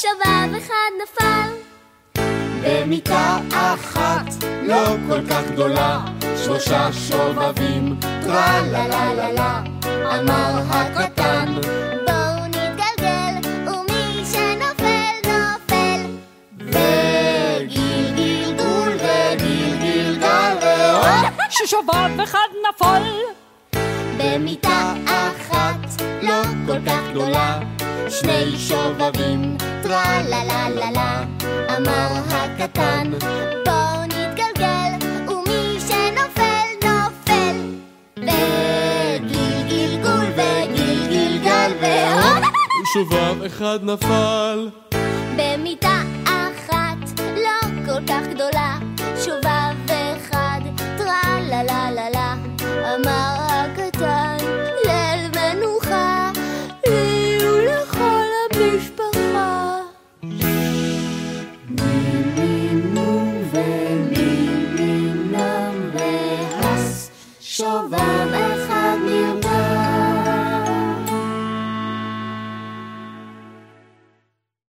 שובב אחד נפל. במיטה אחת, לא כל כך גדולה, שלושה שובבים, טרה לה לה לה לה, אמר הקטן. בואו נתגלגל, ומי שנופל נופל. וגיל גלגול וגיל גלגל ששובב אחד נפל. במיטה אחת, לא כל כך גדולה, שני שובבים, טרה לה לה לה לה, אמר הקטן, בוא נתגלגל, ומי שנופל, נופל. וגיל גלגול וגיל גלגל והופ! שובב אחד נפל. במיטה אחת, לא כל כך גדולה, שובב אחד, טרה לה לה לה לה, אמר הקטן. shovel.